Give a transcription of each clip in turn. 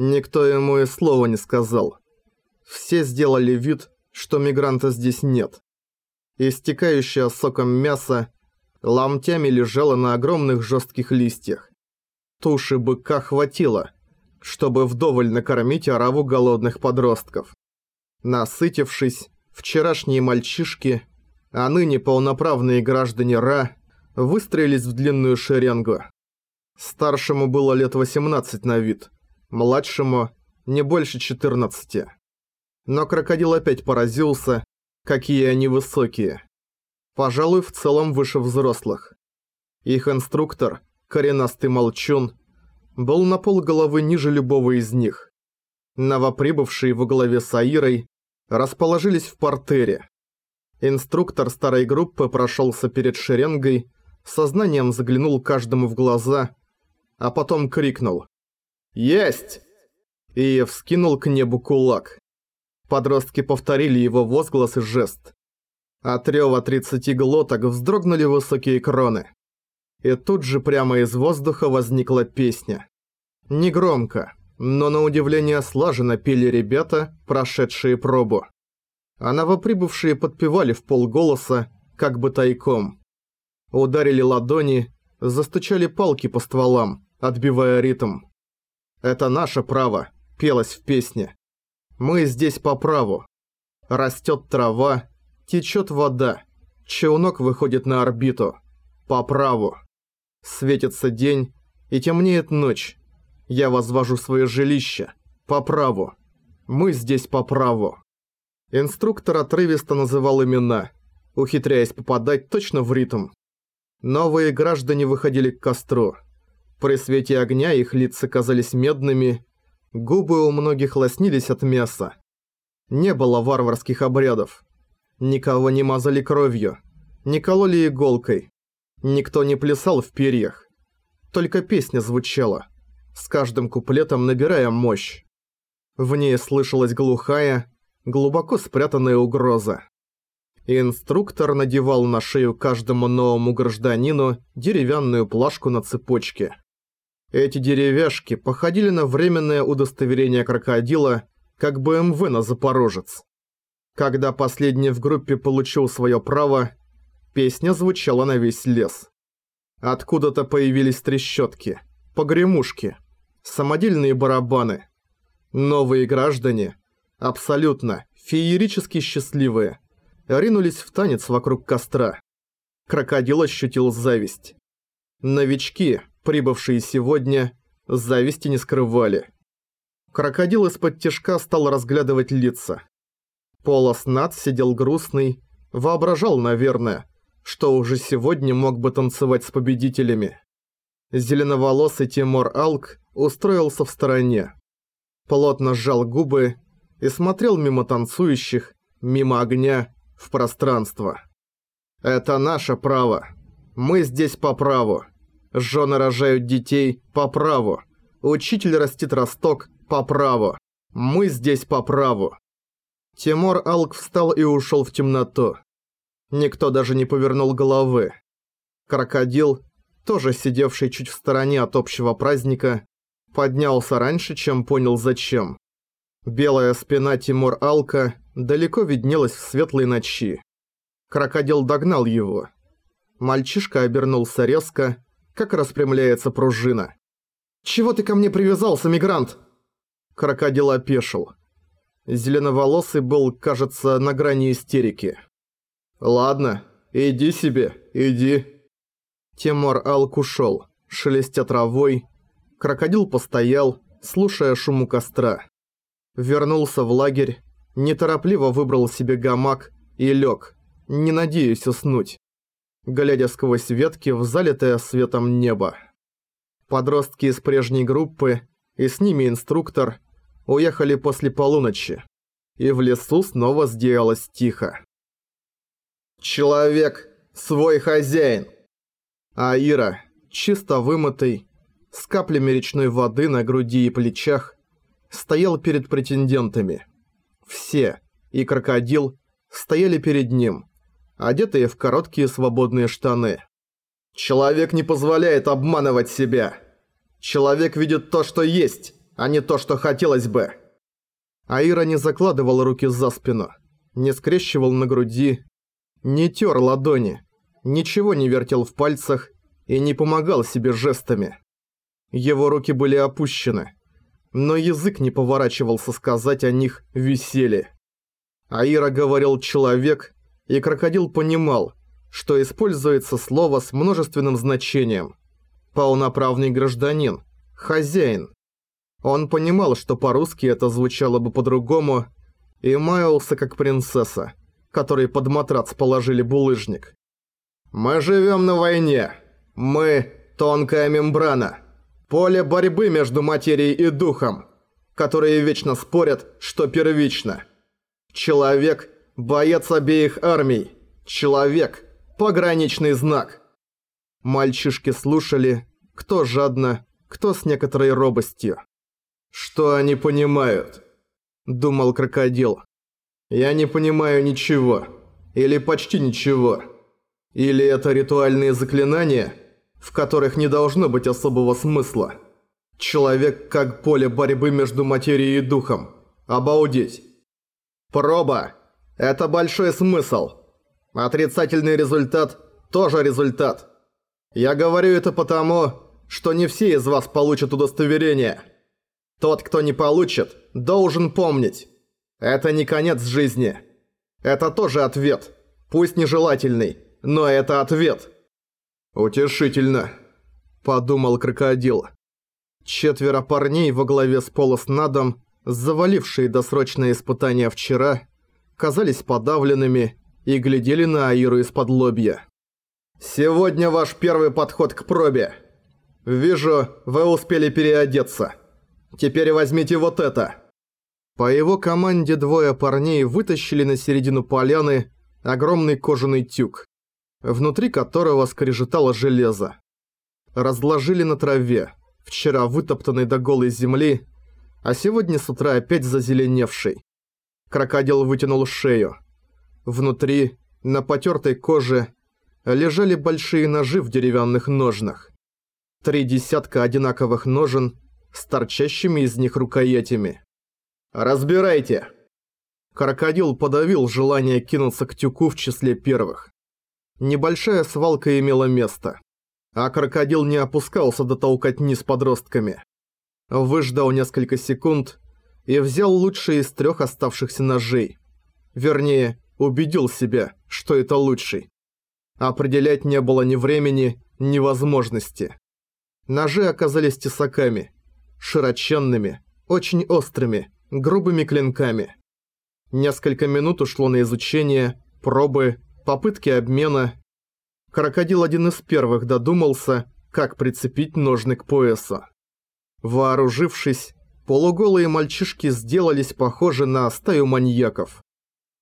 Никто ему и слова не сказал. Все сделали вид, что мигранта здесь нет. Истекающее соком мясо ломтями лежало на огромных жестких листьях. Туши быка хватило, чтобы вдоволь накормить ораву голодных подростков. Насытившись, вчерашние мальчишки, а ныне полноправные граждане Ра, выстроились в длинную шеренгу. Старшему было лет 18 на вид, младшему не больше 14. Но крокодил опять поразился, какие они высокие. Пожалуй, в целом выше взрослых. Их инструктор, коренастый молчун, был на пол головы ниже любого из них. Новоприбывшие во главе с Аирой расположились в портере. Инструктор старой группы прошелся перед шеренгой, сознанием заглянул каждому в глаза, а потом крикнул «Есть!» и вскинул к небу кулак. Подростки повторили его возглас и жест. От рёва тридцати глоток вздрогнули высокие кроны. И тут же прямо из воздуха возникла песня. Негромко, но на удивление слаженно пели ребята, прошедшие пробу. А новоприбывшие подпевали в полголоса, как бы тайком. Ударили ладони, застучали палки по стволам, отбивая ритм. «Это наше право», пелось в песне. «Мы здесь по праву. Растет трава, течет вода, челнок выходит на орбиту. По праву. Светится день, и темнеет ночь. Я возвожу свое жилище. По праву. Мы здесь по праву». Инструктор отрывисто называл имена, ухитряясь попадать точно в ритм. Новые граждане выходили к костру. При свете огня их лица казались медными, губы у многих лоснились от мяса. Не было варварских обрядов. Никого не мазали кровью, не кололи иголкой. Никто не плясал в перьях. Только песня звучала, с каждым куплетом набирая мощь. В ней слышалась глухая, глубоко спрятанная угроза. Инструктор надевал на шею каждому новому гражданину деревянную плашку на цепочке. Эти деревяшки походили на временное удостоверение крокодила, как БМВ на Запорожец. Когда последний в группе получил свое право, песня звучала на весь лес. Откуда-то появились трещотки, погремушки, самодельные барабаны. Новые граждане, абсолютно, феерически счастливые – ринулись в танец вокруг костра. Крокодил ощутил зависть. Новички, прибывшие сегодня, зависти не скрывали. Крокодил из-под тяжка стал разглядывать лица. Полос Над сидел грустный, воображал, наверное, что уже сегодня мог бы танцевать с победителями. Зеленоволосый Тимур Алк устроился в стороне. Плотно сжал губы и смотрел мимо танцующих, мимо огня, в пространство. Это наше право. Мы здесь по праву. Жены рожают детей по праву. Учитель растит росток по праву. Мы здесь по праву. Тимур Алк встал и ушел в темноту. Никто даже не повернул головы. Крокодил, тоже сидевший чуть в стороне от общего праздника, поднялся раньше, чем понял зачем. Белая спина Тимур Алка далеко виднелась в светлой ночи. Крокодил догнал его. Мальчишка обернулся резко, как распрямляется пружина. «Чего ты ко мне привязался, мигрант?» Крокодил опешил. Зеленоволосый был, кажется, на грани истерики. «Ладно, иди себе, иди». Тимур Алк ушел, шелестя травой. Крокодил постоял, слушая шуму костра. Вернулся в лагерь, неторопливо выбрал себе гамак и лег, не надеясь уснуть, глядя сквозь ветки в залитое светом небо. Подростки из прежней группы и с ними инструктор уехали после полуночи, и в лесу снова сделалось тихо. «Человек – свой хозяин!» А Ира, чисто вымытый, с каплями речной воды на груди и плечах, стоял перед претендентами – все, и крокодил, стояли перед ним, одетые в короткие свободные штаны. «Человек не позволяет обманывать себя. Человек видит то, что есть, а не то, что хотелось бы». Аира не закладывал руки за спину, не скрещивал на груди, не тер ладони, ничего не вертел в пальцах и не помогал себе жестами. Его руки были опущены, но язык не поворачивался сказать о них веселье. Аира говорил «человек», и крокодил понимал, что используется слово с множественным значением. Полноправный гражданин, хозяин. Он понимал, что по-русски это звучало бы по-другому, и маялся как принцесса, которой под матрац положили булыжник. «Мы живем на войне. Мы – тонкая мембрана. Поле борьбы между материей и духом, которые вечно спорят, что первично. Человек – боец обеих армий. Человек – пограничный знак». Мальчишки слушали, кто жадно, кто с некоторой робостью. «Что они понимают?» – думал крокодил. «Я не понимаю ничего. Или почти ничего. Или это ритуальные заклинания, в которых не должно быть особого смысла. Человек как поле борьбы между материей и духом. Обалдеть. Проба – это большой смысл. Отрицательный результат – тоже результат. Я говорю это потому, что не все из вас получат удостоверение». Тот, кто не получит, должен помнить. Это не конец жизни. Это тоже ответ. Пусть нежелательный, но это ответ. «Утешительно», – подумал крокодил. Четверо парней во главе с Полоснадом, завалившие досрочное испытание вчера, казались подавленными и глядели на Аиру из-под лобья. «Сегодня ваш первый подход к пробе. Вижу, вы успели переодеться». Теперь возьмите вот это!» По его команде двое парней вытащили на середину поляны огромный кожаный тюк, внутри которого скрежетало железо. Разложили на траве, вчера вытоптанной до голой земли, а сегодня с утра опять зазеленевшей. Крокодил вытянул шею. Внутри, на потертой коже, лежали большие ножи в деревянных ножнах. Три десятка одинаковых ножен с торчащими из них рукоятями. «Разбирайте!» Крокодил подавил желание кинуться к тюку в числе первых. Небольшая свалка имела место, а крокодил не опускался до толкотни с подростками. Выждал несколько секунд и взял лучший из трех оставшихся ножей. Вернее, убедил себя, что это лучший. Определять не было ни времени, ни возможности. Ножи оказались тесаками, широченными, очень острыми, грубыми клинками. Несколько минут ушло на изучение, пробы, попытки обмена. Крокодил один из первых додумался, как прицепить ножны к поясу. Вооружившись, полуголые мальчишки сделались похожи на стаю маньяков.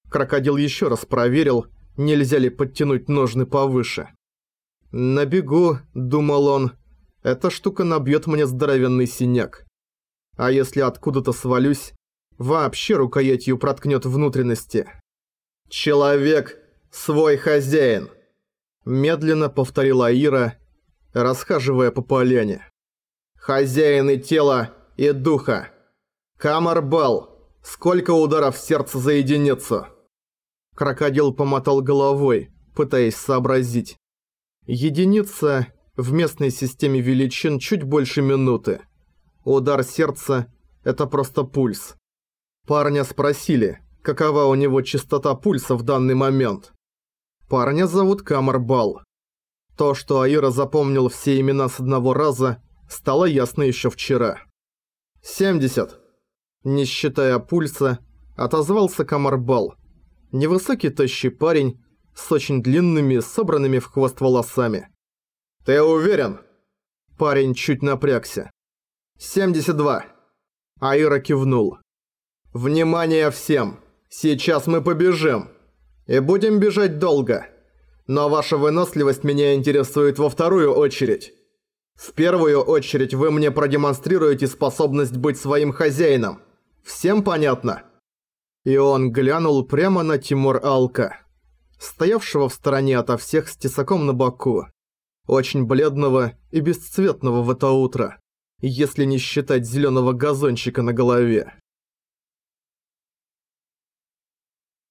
Крокодил еще раз проверил, нельзя ли подтянуть ножны повыше. «На бегу», — думал он, — эта штука набьет мне здоровенный синяк. А если откуда-то свалюсь, вообще рукоятью проткнет внутренности. «Человек – свой хозяин», – медленно повторила Ира, расхаживая по поляне. «Хозяин и тела, и духа. Камарбал, сколько ударов в сердце за единицу?» Крокодил помотал головой, пытаясь сообразить. Единица в местной системе величин чуть больше минуты. Удар сердца – это просто пульс. Парня спросили, какова у него частота пульса в данный момент. Парня зовут Камарбал. То, что Аира запомнил все имена с одного раза, стало ясно еще вчера. 70. Не считая пульса, отозвался Камарбал. Невысокий тощий парень с очень длинными, собранными в хвост волосами. «Ты уверен?» Парень чуть напрягся. «72». Аира кивнул. «Внимание всем! Сейчас мы побежим. И будем бежать долго. Но ваша выносливость меня интересует во вторую очередь. В первую очередь вы мне продемонстрируете способность быть своим хозяином. Всем понятно?» И он глянул прямо на Тимур Алка, стоявшего в стороне ото всех с тесаком на боку очень бледного и бесцветного в это утро. если не считать зеленого газончика на голове.